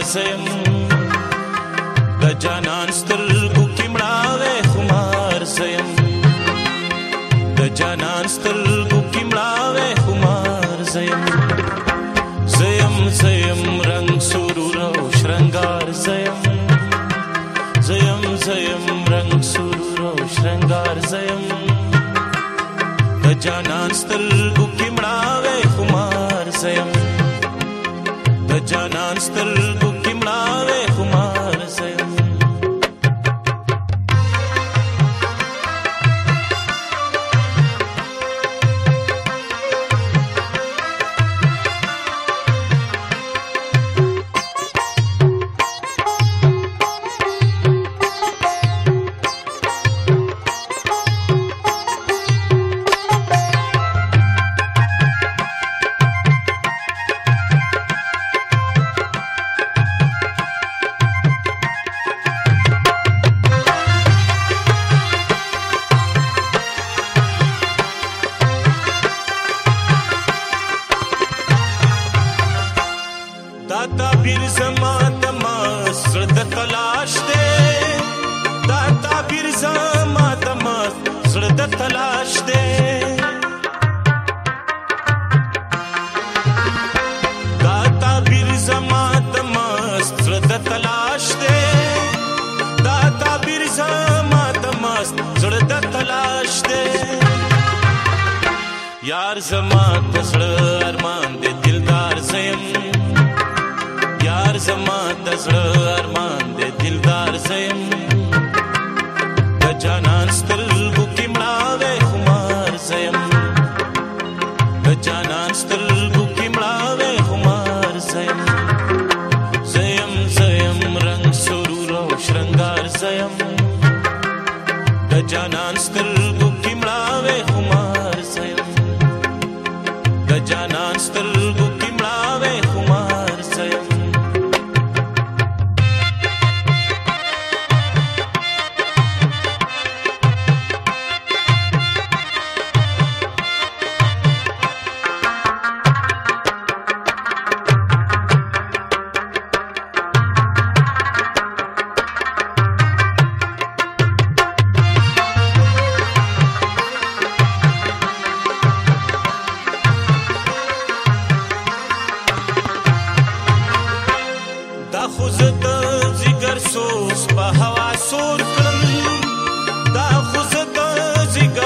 መርሰም ደጃናን ስትርጉ ኪምላዌ ሁማርሰም ደጃናን ስትርጉ ኪምላዌ ሁማርሰም ሰየም ሰየም रंग सुरूरव श्रृंगार सयम जयम जयम रंग सुरूरव श्रृंगार जयम गजानान स्थल गुकिमड़ावे कुमार जयम गजानान स्थल naște Gata birza mată măst Zrădă tălaște Gata birza mată măst Zrădă tălaște Iar zăma tăzră arman de dildar zăim Iar zăma tăzră arman de dildar zăim Că janan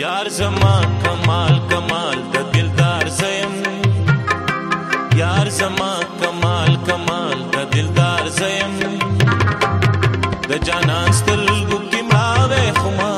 यार जमा कमाल कमाल द दिलदार जयम यार जमा कमाल कमाल द दिलदार जयम द जानान दिल गुकी मरावे खुमा।